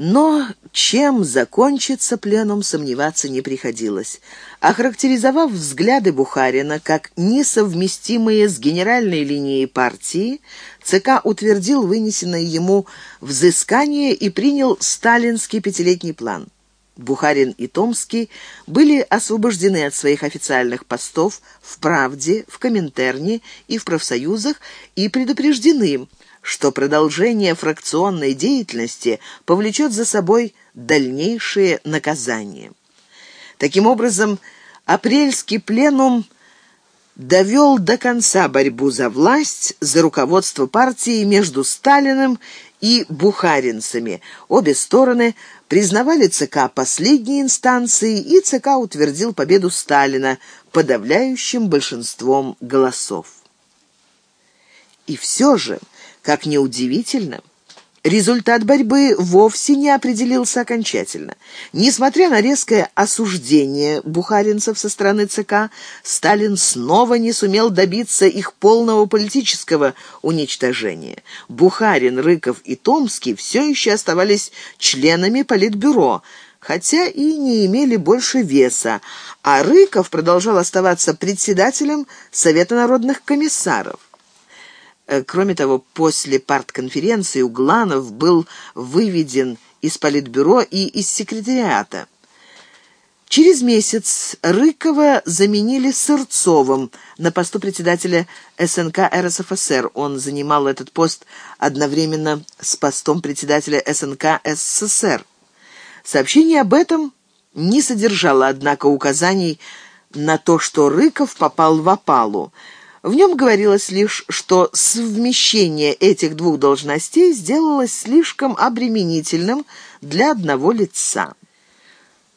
Но чем закончится пленум, сомневаться не приходилось. Охарактеризовав взгляды Бухарина как несовместимые с генеральной линией партии, ЦК утвердил вынесенное ему взыскание и принял сталинский пятилетний план. Бухарин и Томский были освобождены от своих официальных постов в «Правде», в «Коминтерне» и в профсоюзах и предупреждены, что продолжение фракционной деятельности повлечет за собой дальнейшие наказания. Таким образом, апрельский пленум довел до конца борьбу за власть, за руководство партии между Сталиным и бухаринцами. Обе стороны признавали ЦК последней инстанцией, и ЦК утвердил победу Сталина подавляющим большинством голосов. И все же... Как неудивительно, результат борьбы вовсе не определился окончательно. Несмотря на резкое осуждение бухаринцев со стороны ЦК, Сталин снова не сумел добиться их полного политического уничтожения. Бухарин, Рыков и Томский все еще оставались членами Политбюро, хотя и не имели больше веса, а Рыков продолжал оставаться председателем Совета народных комиссаров. Э, кроме того, после партконференции Угланов был выведен из Политбюро и из секретариата. Через месяц Рыкова заменили Сырцовым на посту председателя СНК РСФСР. Он занимал этот пост одновременно с постом председателя СНК СССР. Сообщение об этом не содержало, однако, указаний на то, что Рыков попал в опалу. В нем говорилось лишь, что совмещение этих двух должностей сделалось слишком обременительным для одного лица.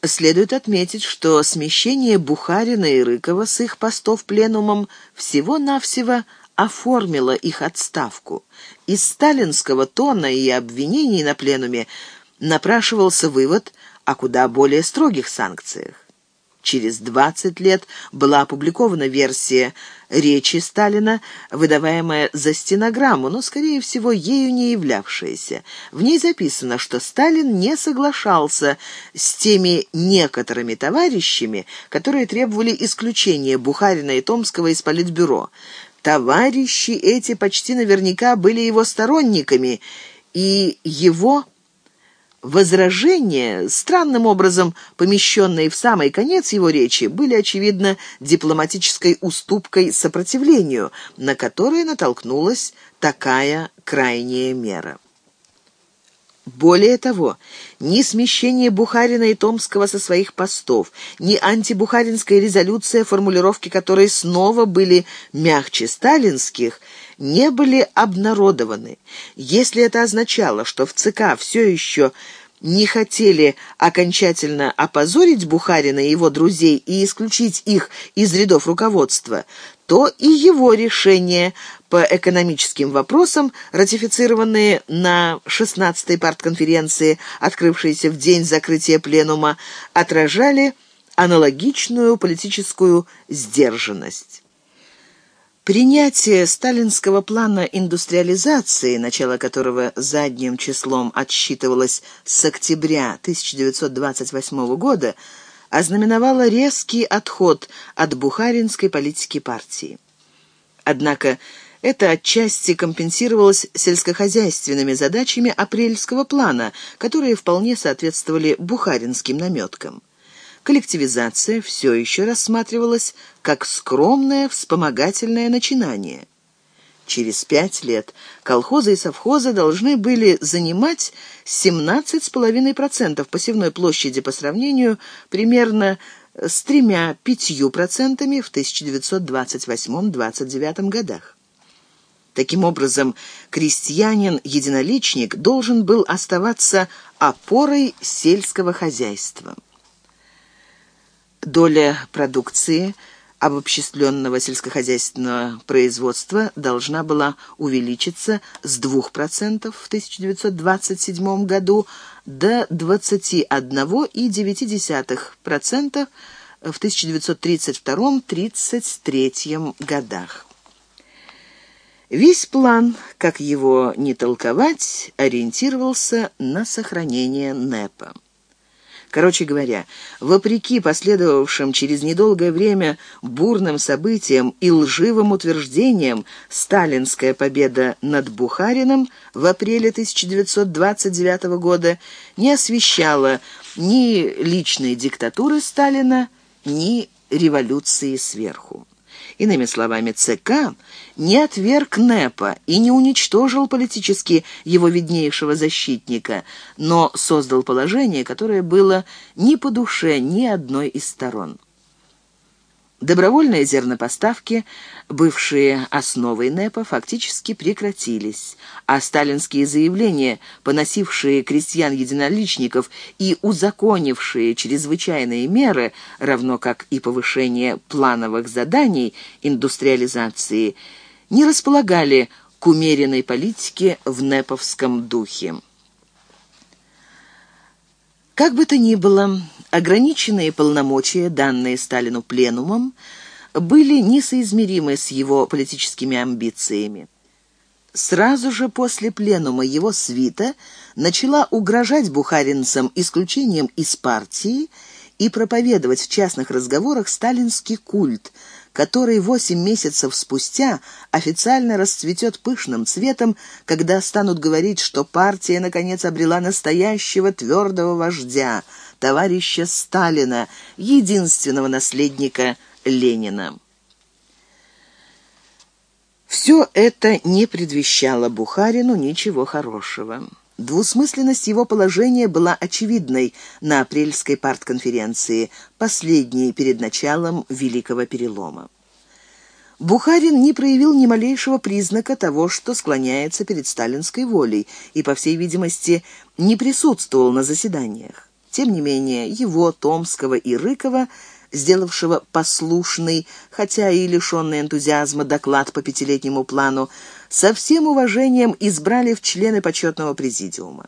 Следует отметить, что смещение Бухарина и Рыкова с их постов пленумом всего-навсего оформило их отставку. Из сталинского тона и обвинений на пленуме напрашивался вывод о куда более строгих санкциях. Через 20 лет была опубликована версия речи Сталина, выдаваемая за стенограмму, но, скорее всего, ею не являвшаяся. В ней записано, что Сталин не соглашался с теми некоторыми товарищами, которые требовали исключения Бухарина и Томского из Политбюро. Товарищи эти почти наверняка были его сторонниками, и его Возражения, странным образом помещенные в самый конец его речи, были, очевидно, дипломатической уступкой сопротивлению, на которое натолкнулась такая крайняя мера. Более того, ни смещение Бухарина и Томского со своих постов, ни антибухаринская резолюция, формулировки которой снова были мягче сталинских, не были обнародованы. Если это означало, что в ЦК все еще не хотели окончательно опозорить Бухарина и его друзей и исключить их из рядов руководства, то и его решения по экономическим вопросам, ратифицированные на 16-й партконференции, открывшейся в день закрытия пленума, отражали аналогичную политическую сдержанность. Принятие сталинского плана индустриализации, начало которого задним числом отсчитывалось с октября 1928 года, ознаменовало резкий отход от бухаринской политики партии. Однако это отчасти компенсировалось сельскохозяйственными задачами апрельского плана, которые вполне соответствовали бухаринским наметкам коллективизация все еще рассматривалась как скромное вспомогательное начинание. Через пять лет колхозы и совхозы должны были занимать 17,5% посевной площади по сравнению примерно с тремя-пятью процентами в 1928-29 годах. Таким образом, крестьянин-единоличник должен был оставаться опорой сельского хозяйства. Доля продукции обобщенного сельскохозяйственного производства должна была увеличиться с 2% в 1927 году до 21,9% в 1932-33 годах. Весь план, как его не толковать, ориентировался на сохранение НЭПа. Короче говоря, вопреки последовавшим через недолгое время бурным событиям и лживым утверждениям, сталинская победа над Бухарином в апреле 1929 года не освещала ни личной диктатуры Сталина, ни революции сверху. Иными словами, ЦК не отверг НЭПа и не уничтожил политически его виднейшего защитника, но создал положение, которое было не по душе ни одной из сторон. Добровольные зернопоставки, бывшие основой НЭПа, фактически прекратились, а сталинские заявления, поносившие крестьян-единоличников и узаконившие чрезвычайные меры, равно как и повышение плановых заданий индустриализации, не располагали к умеренной политике в НЭПовском духе. Как бы то ни было, ограниченные полномочия, данные Сталину пленумом, были несоизмеримы с его политическими амбициями. Сразу же после пленума его свита начала угрожать бухаринцам исключением из партии и проповедовать в частных разговорах сталинский культ, который восемь месяцев спустя официально расцветет пышным цветом, когда станут говорить, что партия наконец обрела настоящего твердого вождя, товарища Сталина, единственного наследника Ленина. Все это не предвещало Бухарину ничего хорошего. Двусмысленность его положения была очевидной на апрельской партконференции, последней перед началом Великого Перелома. Бухарин не проявил ни малейшего признака того, что склоняется перед сталинской волей, и, по всей видимости, не присутствовал на заседаниях. Тем не менее, его, Томского и Рыкова – сделавшего послушный, хотя и лишенный энтузиазма доклад по пятилетнему плану, со всем уважением избрали в члены почетного президиума.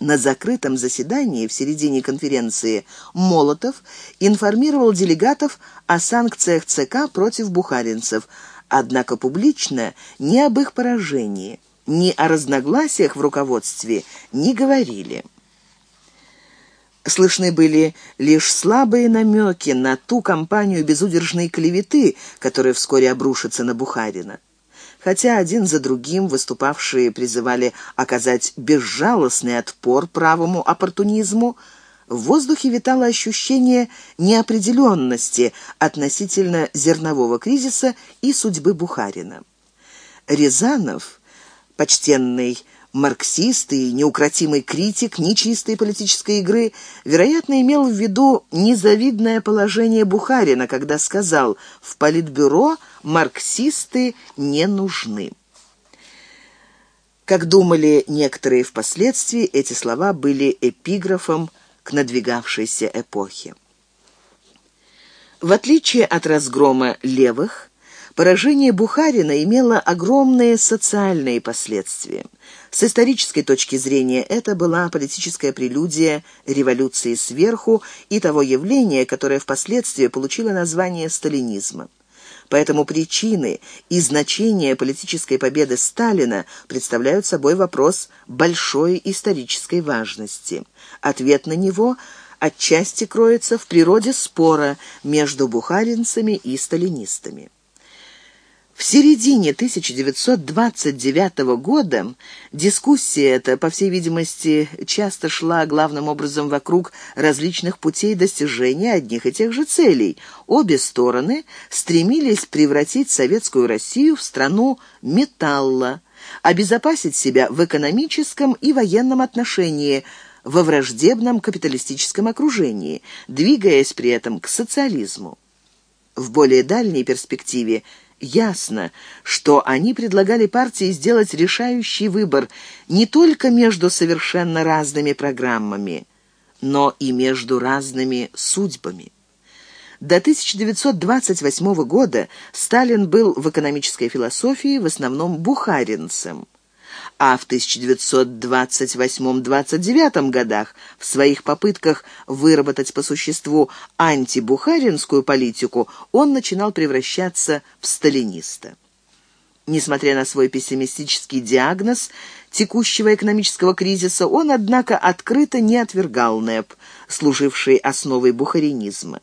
На закрытом заседании в середине конференции Молотов информировал делегатов о санкциях ЦК против бухаринцев, однако публично ни об их поражении, ни о разногласиях в руководстве не говорили. Слышны были лишь слабые намеки на ту кампанию безудержной клеветы, которая вскоре обрушится на Бухарина. Хотя один за другим выступавшие призывали оказать безжалостный отпор правому оппортунизму, в воздухе витало ощущение неопределенности относительно зернового кризиса и судьбы Бухарина. Рязанов, почтенный марксист и неукротимый критик нечистой политической игры, вероятно, имел в виду незавидное положение Бухарина, когда сказал «в политбюро марксисты не нужны». Как думали некоторые впоследствии, эти слова были эпиграфом к надвигавшейся эпохе. В отличие от разгрома левых, поражение Бухарина имело огромные социальные последствия – с исторической точки зрения это была политическая прелюдия революции сверху и того явления, которое впоследствии получило название сталинизма. Поэтому причины и значение политической победы Сталина представляют собой вопрос большой исторической важности. Ответ на него отчасти кроется в природе спора между бухаринцами и сталинистами. В середине 1929 года дискуссия эта, по всей видимости, часто шла главным образом вокруг различных путей достижения одних и тех же целей. Обе стороны стремились превратить советскую Россию в страну металла, обезопасить себя в экономическом и военном отношении во враждебном капиталистическом окружении, двигаясь при этом к социализму. В более дальней перспективе – ясно, что они предлагали партии сделать решающий выбор не только между совершенно разными программами, но и между разными судьбами. До 1928 года Сталин был в экономической философии в основном бухаринцем а в 1928-29 годах в своих попытках выработать по существу антибухаринскую политику он начинал превращаться в сталиниста. Несмотря на свой пессимистический диагноз текущего экономического кризиса, он, однако, открыто не отвергал НЭП, служивший основой бухаринизма.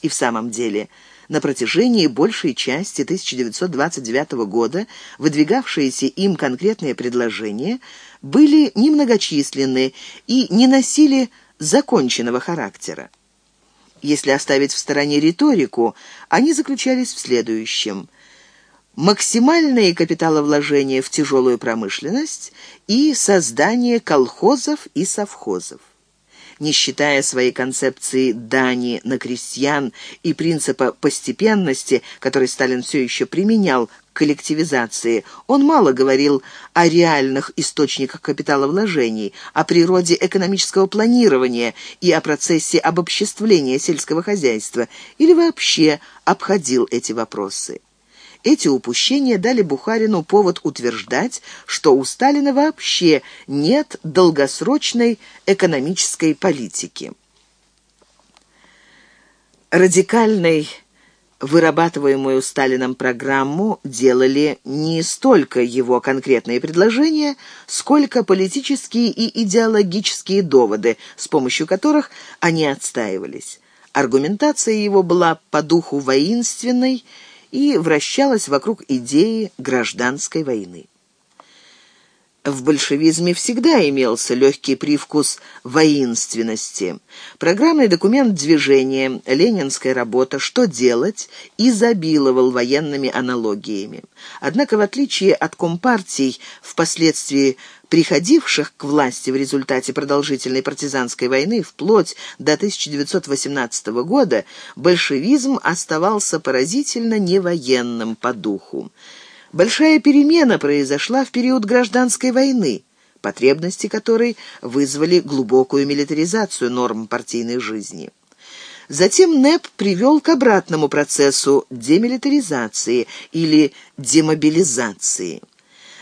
И в самом деле, на протяжении большей части 1929 года выдвигавшиеся им конкретные предложения были немногочисленны и не носили законченного характера. Если оставить в стороне риторику, они заключались в следующем – максимальные капиталовложения в тяжелую промышленность и создание колхозов и совхозов. Не считая своей концепции дани на крестьян и принципа постепенности, который Сталин все еще применял к коллективизации, он мало говорил о реальных источниках капиталовложений, о природе экономического планирования и о процессе обобществления сельского хозяйства, или вообще обходил эти вопросы. Эти упущения дали Бухарину повод утверждать, что у Сталина вообще нет долгосрочной экономической политики. Радикальной вырабатываемую Сталином программу делали не столько его конкретные предложения, сколько политические и идеологические доводы, с помощью которых они отстаивались. Аргументация его была по духу воинственной и вращалась вокруг идеи гражданской войны. В большевизме всегда имелся легкий привкус воинственности. Программный документ движения «Ленинская работа. Что делать?» изобиловал военными аналогиями. Однако, в отличие от компартий, впоследствии приходивших к власти в результате продолжительной партизанской войны вплоть до 1918 года, большевизм оставался поразительно невоенным по духу. Большая перемена произошла в период гражданской войны, потребности которой вызвали глубокую милитаризацию норм партийной жизни. Затем НЭП привел к обратному процессу демилитаризации или демобилизации.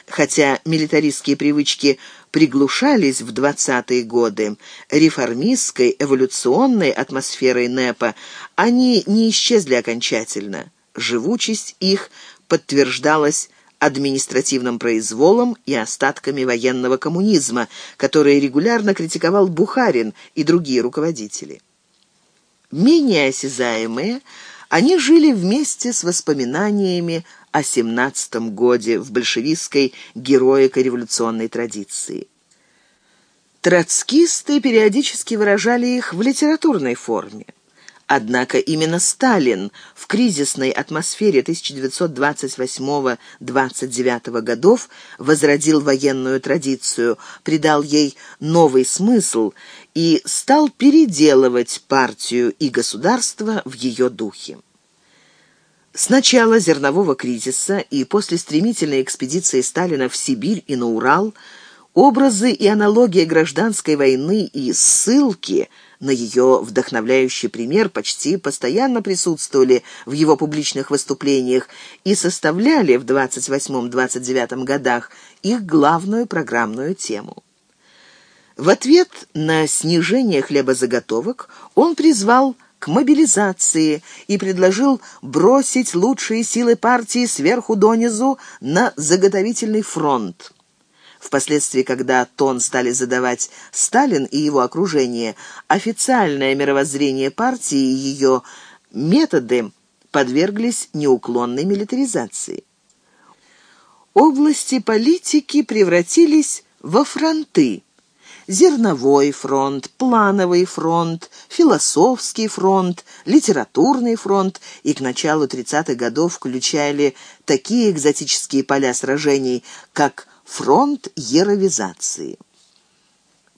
Хотя милитаристские привычки приглушались в 20-е годы, реформистской эволюционной атмосферой НЭПа они не исчезли окончательно. Живучесть их подтверждалась административным произволом и остатками военного коммунизма, который регулярно критиковал Бухарин и другие руководители. Менее осязаемые, они жили вместе с воспоминаниями о 17 годе в большевистской героико-революционной традиции. Троцкисты периодически выражали их в литературной форме. Однако именно Сталин в кризисной атмосфере 1928-29 годов возродил военную традицию, придал ей новый смысл и стал переделывать партию и государство в ее духе. С начала зернового кризиса и после стремительной экспедиции Сталина в Сибирь и на Урал образы и аналогия гражданской войны и ссылки – на ее вдохновляющий пример почти постоянно присутствовали в его публичных выступлениях и составляли в 28-29 годах их главную программную тему. В ответ на снижение хлебозаготовок он призвал к мобилизации и предложил бросить лучшие силы партии сверху донизу на заготовительный фронт. Впоследствии, когда тон стали задавать Сталин и его окружение, официальное мировоззрение партии и ее методы подверглись неуклонной милитаризации. Области политики превратились во фронты. Зерновой фронт, плановый фронт, философский фронт, литературный фронт и к началу 30-х годов включали такие экзотические поля сражений, как фронт еровизации.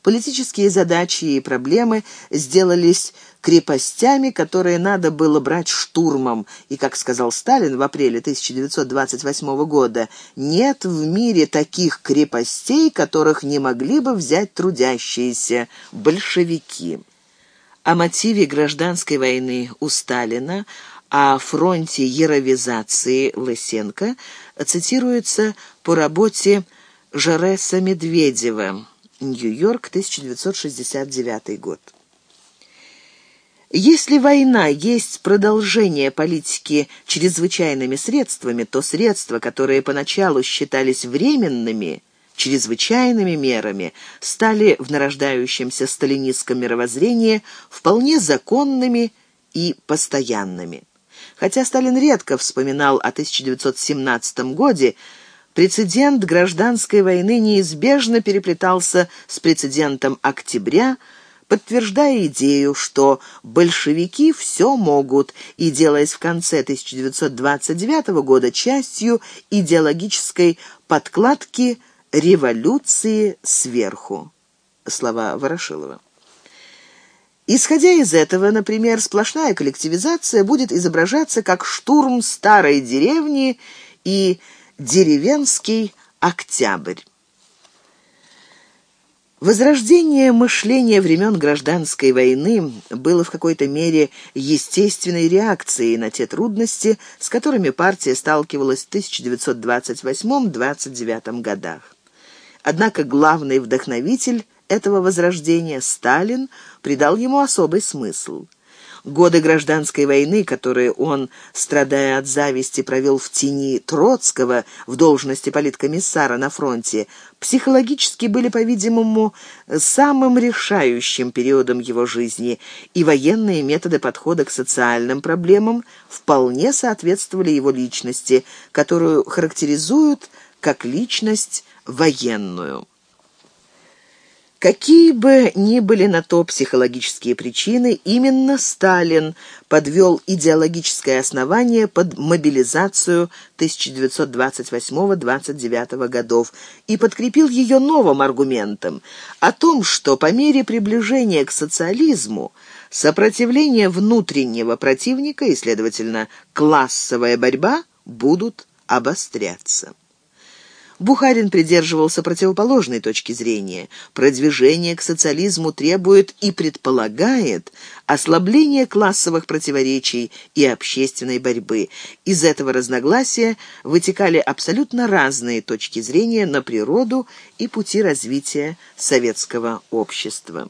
Политические задачи и проблемы сделались крепостями, которые надо было брать штурмом, и, как сказал Сталин в апреле 1928 года, нет в мире таких крепостей, которых не могли бы взять трудящиеся большевики. О мотиве гражданской войны у Сталина, о фронте еровизации Лысенко цитируется по работе Жереса Медведева. Нью-Йорк, 1969 год. Если война есть продолжение политики чрезвычайными средствами, то средства, которые поначалу считались временными, чрезвычайными мерами, стали в нарождающемся сталинистском мировоззрении вполне законными и постоянными. Хотя Сталин редко вспоминал о 1917 годе, прецедент гражданской войны неизбежно переплетался с прецедентом октября – подтверждая идею, что большевики все могут, и делаясь в конце 1929 года частью идеологической подкладки революции сверху. Слова Ворошилова. Исходя из этого, например, сплошная коллективизация будет изображаться как штурм старой деревни и деревенский октябрь. Возрождение мышления времен гражданской войны было в какой-то мере естественной реакцией на те трудности, с которыми партия сталкивалась в 1928-29 годах. Однако главный вдохновитель этого возрождения, Сталин, придал ему особый смысл – Годы гражданской войны, которые он, страдая от зависти, провел в тени Троцкого в должности политкомиссара на фронте, психологически были, по-видимому, самым решающим периодом его жизни, и военные методы подхода к социальным проблемам вполне соответствовали его личности, которую характеризуют как личность военную. Какие бы ни были на то психологические причины, именно Сталин подвел идеологическое основание под мобилизацию 1928-29 годов и подкрепил ее новым аргументом о том, что по мере приближения к социализму сопротивление внутреннего противника и, следовательно, классовая борьба будут обостряться. Бухарин придерживался противоположной точки зрения. Продвижение к социализму требует и предполагает ослабление классовых противоречий и общественной борьбы. Из этого разногласия вытекали абсолютно разные точки зрения на природу и пути развития советского общества.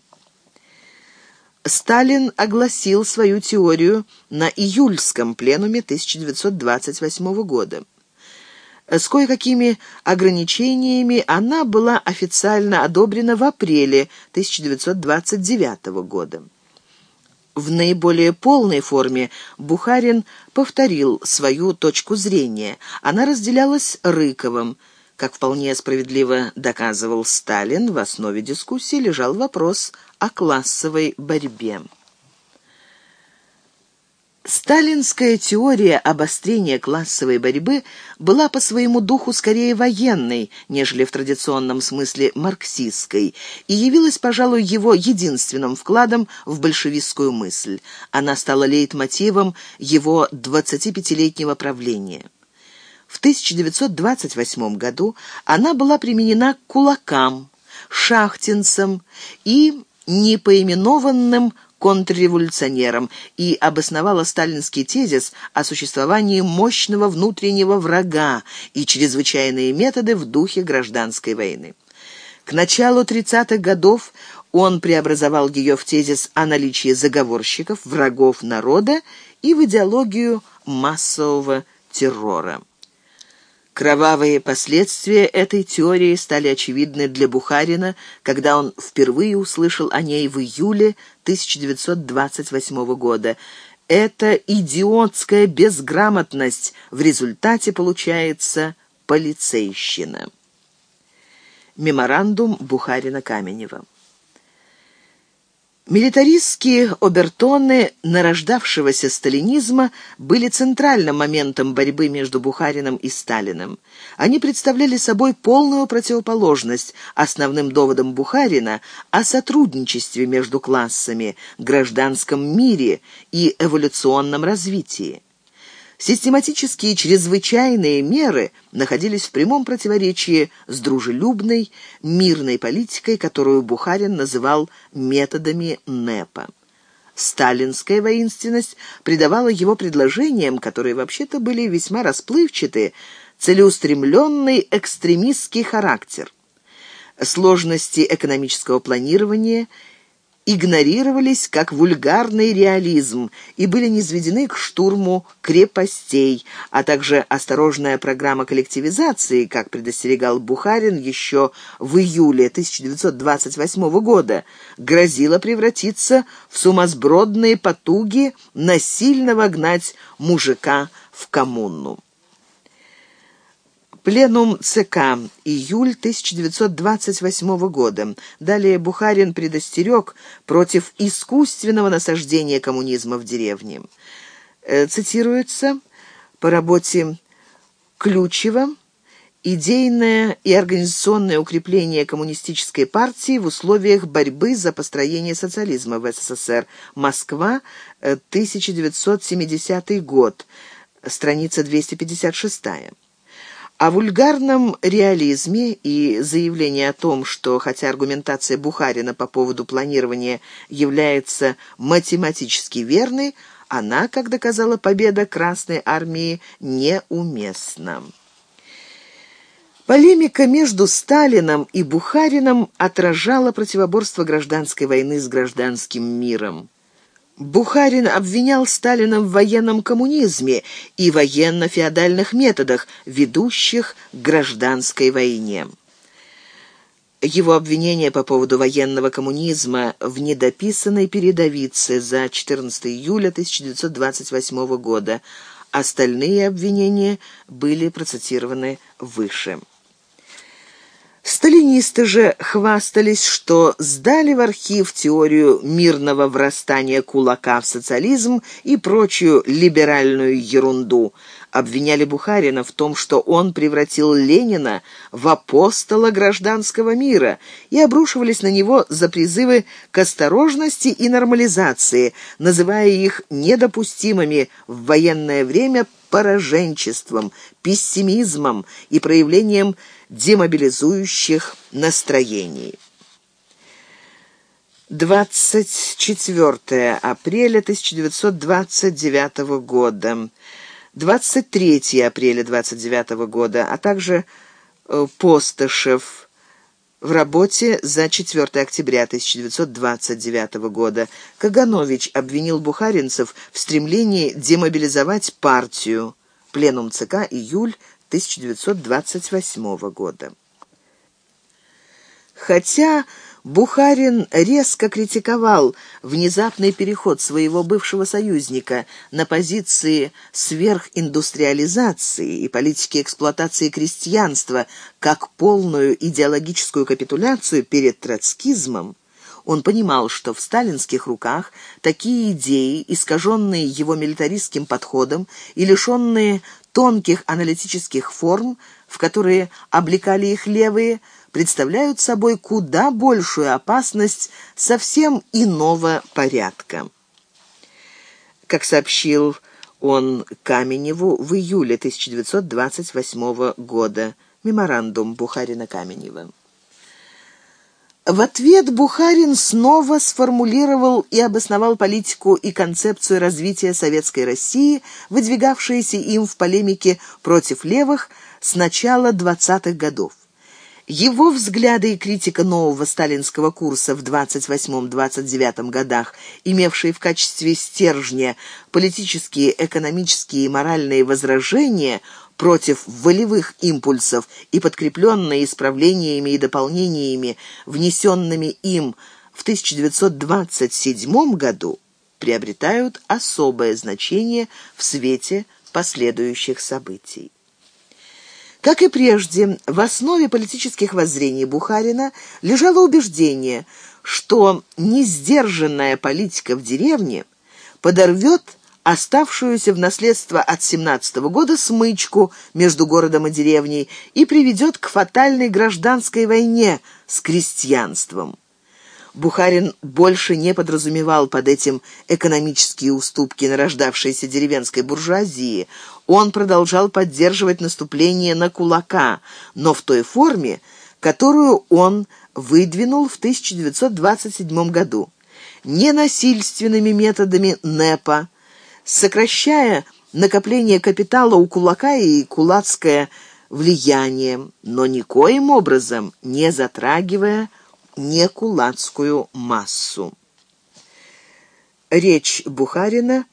Сталин огласил свою теорию на июльском пленуме 1928 года. С кое-какими ограничениями она была официально одобрена в апреле 1929 года. В наиболее полной форме Бухарин повторил свою точку зрения. Она разделялась Рыковым. Как вполне справедливо доказывал Сталин, в основе дискуссии лежал вопрос о классовой борьбе. Сталинская теория обострения классовой борьбы была по своему духу скорее военной, нежели в традиционном смысле марксистской, и явилась, пожалуй, его единственным вкладом в большевистскую мысль. Она стала лейтмотивом его 25-летнего правления. В 1928 году она была применена кулакам, шахтинцам и непоименованным контрреволюционером и обосновала сталинский тезис о существовании мощного внутреннего врага и чрезвычайные методы в духе гражданской войны. К началу 30-х годов он преобразовал ее в тезис о наличии заговорщиков, врагов народа и в идеологию массового террора. Кровавые последствия этой теории стали очевидны для Бухарина, когда он впервые услышал о ней в июле 1928 года. Это идиотская безграмотность в результате получается полицейщина. Меморандум Бухарина-Каменева Милитаристские обертоны нарождавшегося сталинизма были центральным моментом борьбы между Бухарином и Сталиным. Они представляли собой полную противоположность основным доводам Бухарина о сотрудничестве между классами, гражданском мире и эволюционном развитии. Систематические чрезвычайные меры находились в прямом противоречии с дружелюбной, мирной политикой, которую Бухарин называл методами НЭПа. Сталинская воинственность придавала его предложениям, которые вообще-то были весьма расплывчаты, целеустремленный экстремистский характер. Сложности экономического планирования игнорировались как вульгарный реализм и были низведены к штурму крепостей, а также осторожная программа коллективизации, как предостерегал Бухарин еще в июле 1928 года, грозила превратиться в сумасбродные потуги насильно вогнать мужика в коммуну. Пленум ЦК. Июль 1928 года. Далее Бухарин предостерег против искусственного насаждения коммунизма в деревне. Э, цитируется по работе Ключева «Идейное и организационное укрепление коммунистической партии в условиях борьбы за построение социализма в СССР. Москва, 1970 э, год». Страница 256. О вульгарном реализме и заявлении о том, что хотя аргументация Бухарина по поводу планирования является математически верной, она, как доказала победа Красной Армии, неуместна. Полемика между Сталином и Бухарином отражала противоборство гражданской войны с гражданским миром. Бухарин обвинял Сталина в военном коммунизме и военно-феодальных методах, ведущих к гражданской войне. Его обвинение по поводу военного коммунизма в недописанной передовице за 14 июля 1928 года. Остальные обвинения были процитированы выше. Сталинисты же хвастались, что сдали в архив теорию мирного врастания кулака в социализм и прочую либеральную ерунду. Обвиняли Бухарина в том, что он превратил Ленина в апостола гражданского мира и обрушивались на него за призывы к осторожности и нормализации, называя их недопустимыми в военное время пораженчеством, пессимизмом и проявлением демобилизующих настроений. 24 апреля 1929 года, 23 апреля 1929 года, а также э, Постышев в работе за 4 октября 1929 года. Каганович обвинил бухаринцев в стремлении демобилизовать партию. Пленум ЦК, июль 1928 года. Хотя Бухарин резко критиковал внезапный переход своего бывшего союзника на позиции сверхиндустриализации и политики эксплуатации крестьянства как полную идеологическую капитуляцию перед троцкизмом, он понимал, что в сталинских руках такие идеи, искаженные его милитаристским подходом и лишенные тонких аналитических форм, в которые облекали их левые, представляют собой куда большую опасность совсем иного порядка. Как сообщил он Каменеву в июле 1928 года, меморандум Бухарина-Каменева. В ответ Бухарин снова сформулировал и обосновал политику и концепцию развития советской России, выдвигавшиеся им в полемике против левых с начала 20-х годов. Его взгляды и критика нового сталинского курса в 28-29 годах, имевшие в качестве стержня политические, экономические и моральные возражения – против волевых импульсов и подкрепленные исправлениями и дополнениями, внесенными им в 1927 году, приобретают особое значение в свете последующих событий. Как и прежде, в основе политических воззрений Бухарина лежало убеждение, что несдержанная политика в деревне подорвет оставшуюся в наследство от 17 -го года смычку между городом и деревней и приведет к фатальной гражданской войне с крестьянством. Бухарин больше не подразумевал под этим экономические уступки нарождавшейся деревенской буржуазии. Он продолжал поддерживать наступление на кулака, но в той форме, которую он выдвинул в 1927 году. Ненасильственными методами НЭПа, сокращая накопление капитала у кулака и кулацкое влияние, но никоим образом не затрагивая некулацкую массу. Речь Бухарина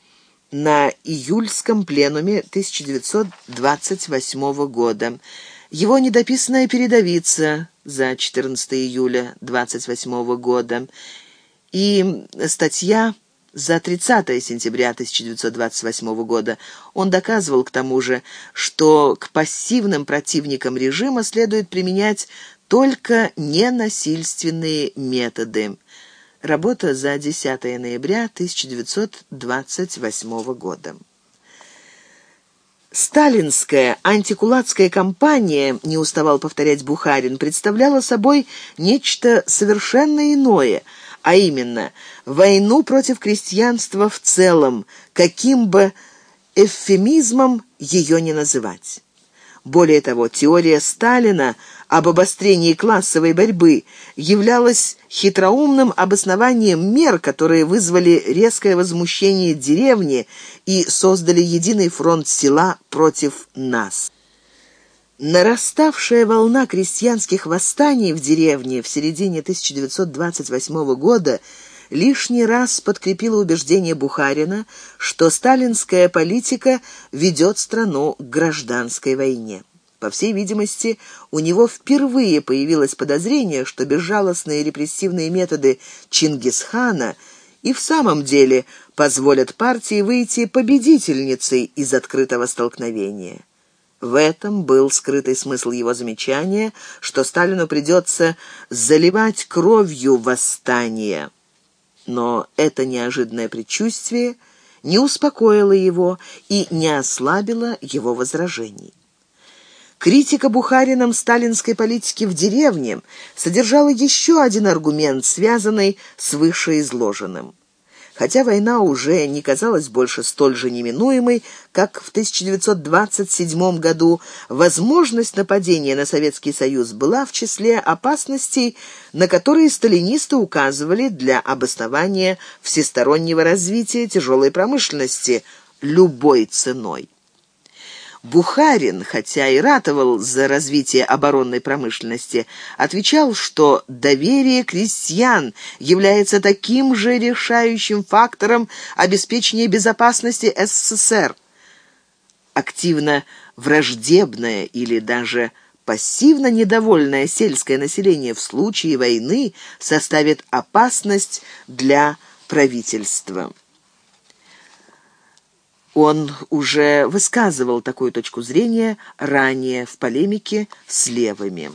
на июльском пленуме 1928 года. Его недописанная передовица за 14 июля 28 года и статья за 30 сентября 1928 года. Он доказывал к тому же, что к пассивным противникам режима следует применять только ненасильственные методы. Работа за 10 ноября 1928 года. Сталинская антикулацкая кампания, не уставал повторять Бухарин, представляла собой нечто совершенно иное, а именно войну против крестьянства в целом, каким бы эвфемизмом ее не называть. Более того, теория Сталина об обострении классовой борьбы являлась хитроумным обоснованием мер, которые вызвали резкое возмущение деревни и создали единый фронт села против нас. Нараставшая волна крестьянских восстаний в деревне в середине 1928 года – лишний раз подкрепила убеждение Бухарина, что сталинская политика ведет страну к гражданской войне. По всей видимости, у него впервые появилось подозрение, что безжалостные репрессивные методы Чингисхана и в самом деле позволят партии выйти победительницей из открытого столкновения. В этом был скрытый смысл его замечания, что Сталину придется заливать кровью восстание. Но это неожиданное предчувствие не успокоило его и не ослабило его возражений. Критика Бухарином сталинской политики в деревне содержала еще один аргумент, связанный с вышеизложенным. Хотя война уже не казалась больше столь же неминуемой, как в 1927 году, возможность нападения на Советский Союз была в числе опасностей, на которые сталинисты указывали для обоснования всестороннего развития тяжелой промышленности любой ценой. Бухарин, хотя и ратовал за развитие оборонной промышленности, отвечал, что доверие крестьян является таким же решающим фактором обеспечения безопасности СССР. Активно враждебное или даже пассивно недовольное сельское население в случае войны составит опасность для правительства. Он уже высказывал такую точку зрения ранее в полемике с левыми.